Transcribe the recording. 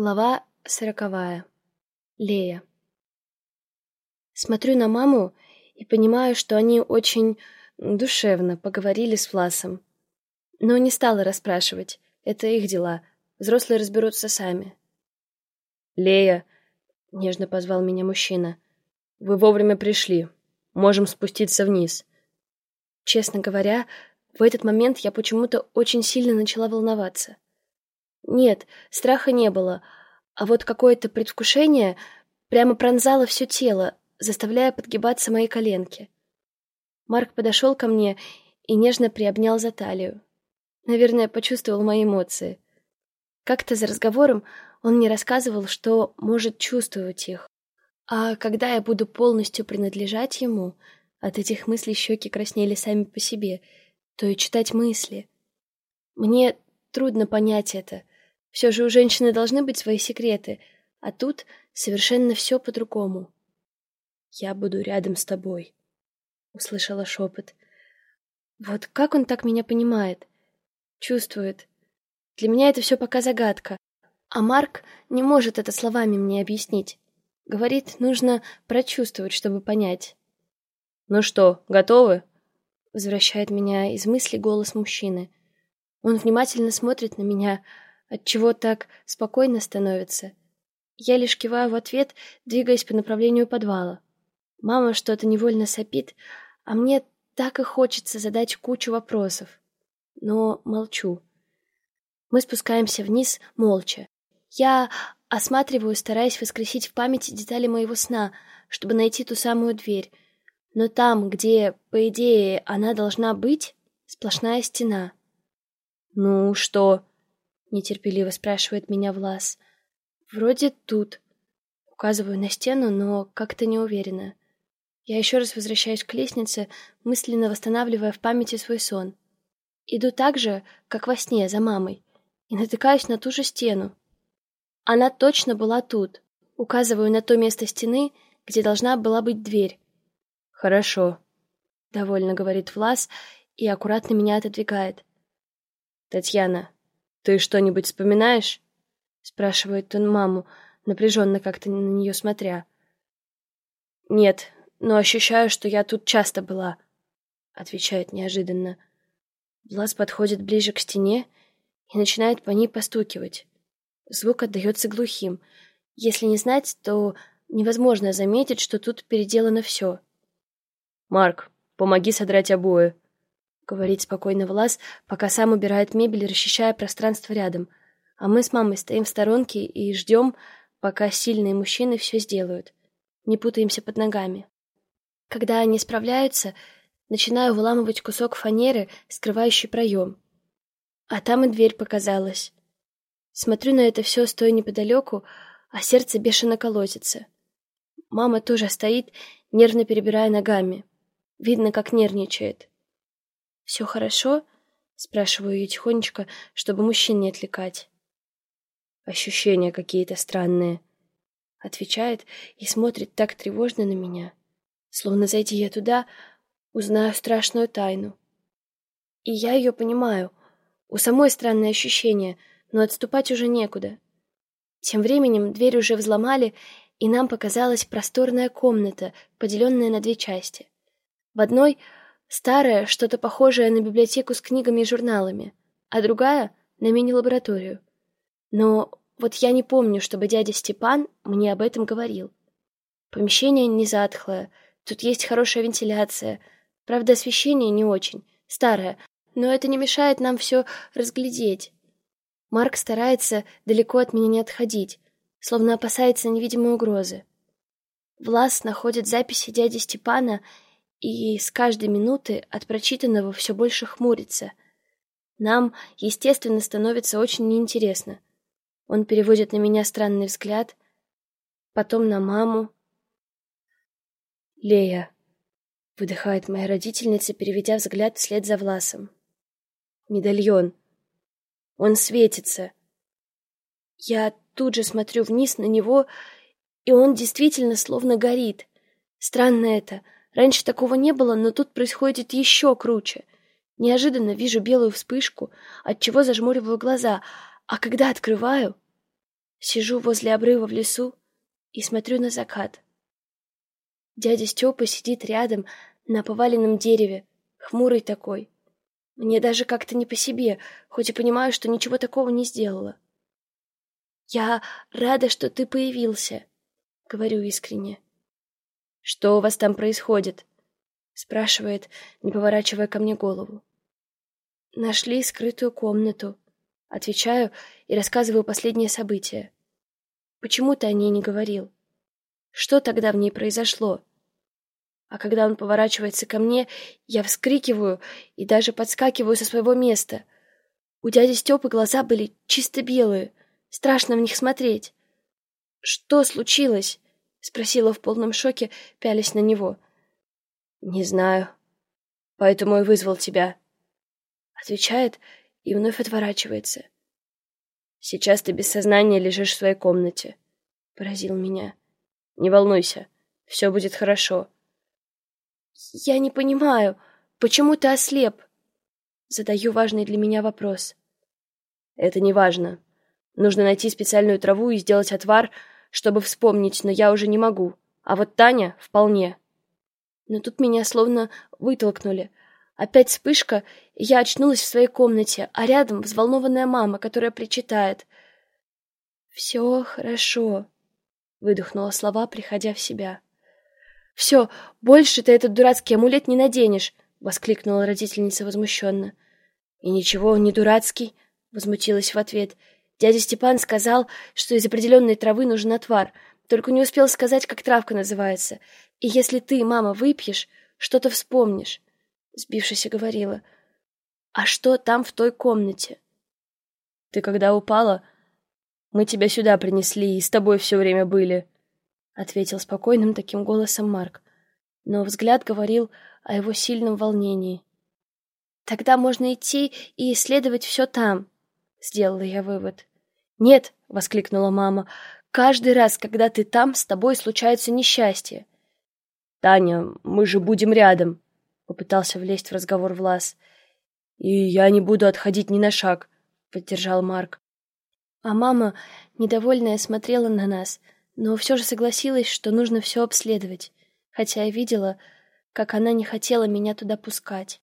Глава сороковая. Лея. Смотрю на маму и понимаю, что они очень душевно поговорили с Власом. Но не стала расспрашивать. Это их дела. Взрослые разберутся сами. «Лея», — нежно позвал меня мужчина, — «вы вовремя пришли. Можем спуститься вниз». Честно говоря, в этот момент я почему-то очень сильно начала волноваться. Нет, страха не было, а вот какое-то предвкушение прямо пронзало все тело, заставляя подгибаться мои коленки. Марк подошел ко мне и нежно приобнял за талию. Наверное, почувствовал мои эмоции. Как-то за разговором он мне рассказывал, что может чувствовать их. А когда я буду полностью принадлежать ему, от этих мыслей щеки краснели сами по себе, то и читать мысли. Мне трудно понять это, все же у женщины должны быть свои секреты, а тут совершенно все по-другому. «Я буду рядом с тобой», — услышала шепот. «Вот как он так меня понимает? Чувствует. Для меня это все пока загадка. А Марк не может это словами мне объяснить. Говорит, нужно прочувствовать, чтобы понять». «Ну что, готовы?» Возвращает меня из мысли голос мужчины. Он внимательно смотрит на меня, — Отчего так спокойно становится? Я лишь киваю в ответ, двигаясь по направлению подвала. Мама что-то невольно сопит, а мне так и хочется задать кучу вопросов. Но молчу. Мы спускаемся вниз молча. Я осматриваю, стараясь воскресить в памяти детали моего сна, чтобы найти ту самую дверь. Но там, где, по идее, она должна быть, сплошная стена. «Ну, что?» Нетерпеливо спрашивает меня Влас. Вроде тут. Указываю на стену, но как-то не уверена. Я еще раз возвращаюсь к лестнице, мысленно восстанавливая в памяти свой сон. Иду так же, как во сне, за мамой, и натыкаюсь на ту же стену. Она точно была тут. Указываю на то место стены, где должна была быть дверь. «Хорошо», — довольно говорит Влас и аккуратно меня отодвигает. «Татьяна, «Ты что-нибудь вспоминаешь?» — спрашивает он маму, напряженно как-то на нее смотря. «Нет, но ощущаю, что я тут часто была», — отвечает неожиданно. Влас подходит ближе к стене и начинает по ней постукивать. Звук отдается глухим. Если не знать, то невозможно заметить, что тут переделано все. «Марк, помоги содрать обои», говорит спокойно Влас, пока сам убирает мебель, расчищая пространство рядом. А мы с мамой стоим в сторонке и ждем, пока сильные мужчины все сделают. Не путаемся под ногами. Когда они справляются, начинаю выламывать кусок фанеры, скрывающий проем. А там и дверь показалась. Смотрю на это все, стоя неподалеку, а сердце бешено колотится. Мама тоже стоит, нервно перебирая ногами. Видно, как нервничает. «Все хорошо?» — спрашиваю ее тихонечко, чтобы мужчин не отвлекать. «Ощущения какие-то странные», — отвечает и смотрит так тревожно на меня, словно зайди я туда, узнаю страшную тайну. И я ее понимаю. У самой странное ощущение, но отступать уже некуда. Тем временем дверь уже взломали, и нам показалась просторная комната, поделенная на две части. В одной — Старая, что-то похожее на библиотеку с книгами и журналами, а другая — на мини-лабораторию. Но вот я не помню, чтобы дядя Степан мне об этом говорил. Помещение не затхлое, тут есть хорошая вентиляция. Правда, освещение не очень, старое, но это не мешает нам все разглядеть. Марк старается далеко от меня не отходить, словно опасается невидимой угрозы. Влас находит записи дяди Степана и с каждой минуты от прочитанного все больше хмурится. Нам, естественно, становится очень неинтересно. Он переводит на меня странный взгляд, потом на маму. «Лея», — выдыхает моя родительница, переведя взгляд вслед за Власом. «Медальон. Он светится». Я тут же смотрю вниз на него, и он действительно словно горит. Странно это — Раньше такого не было, но тут происходит еще круче. Неожиданно вижу белую вспышку, от чего зажмуриваю глаза, а когда открываю... Сижу возле обрыва в лесу и смотрю на закат. Дядя Степа сидит рядом на поваленном дереве, хмурый такой. Мне даже как-то не по себе, хоть и понимаю, что ничего такого не сделала. «Я рада, что ты появился», — говорю искренне. «Что у вас там происходит?» — спрашивает, не поворачивая ко мне голову. «Нашли скрытую комнату», — отвечаю и рассказываю последнее событие. «Почему ты о ней не говорил? Что тогда в ней произошло?» А когда он поворачивается ко мне, я вскрикиваю и даже подскакиваю со своего места. У дяди Степы глаза были чисто белые, страшно в них смотреть. «Что случилось?» — спросила в полном шоке, пялясь на него. «Не знаю. Поэтому и вызвал тебя». Отвечает и вновь отворачивается. «Сейчас ты без сознания лежишь в своей комнате», — поразил меня. «Не волнуйся, все будет хорошо». «Я не понимаю, почему ты ослеп?» Задаю важный для меня вопрос. «Это не важно. Нужно найти специальную траву и сделать отвар, чтобы вспомнить, но я уже не могу. А вот Таня вполне». Но тут меня словно вытолкнули. Опять вспышка, и я очнулась в своей комнате, а рядом взволнованная мама, которая причитает. «Все хорошо», — выдохнула слова, приходя в себя. «Все, больше ты этот дурацкий амулет не наденешь!» — воскликнула родительница возмущенно. «И ничего, он не дурацкий!» — возмутилась в ответ. «Дядя Степан сказал, что из определенной травы нужен отвар, только не успел сказать, как травка называется. И если ты, мама, выпьешь, что-то вспомнишь!» Сбившись, говорила. «А что там в той комнате?» «Ты когда упала, мы тебя сюда принесли и с тобой все время были», ответил спокойным таким голосом Марк, но взгляд говорил о его сильном волнении. Тогда можно идти и исследовать все там, сделала я вывод. Нет, воскликнула мама. Каждый раз, когда ты там, с тобой случается несчастье. Таня, мы же будем рядом, попытался влезть в разговор Влас. И я не буду отходить ни на шаг, поддержал Марк. А мама, недовольная, смотрела на нас, но все же согласилась, что нужно все обследовать, хотя я видела, как она не хотела меня туда пускать.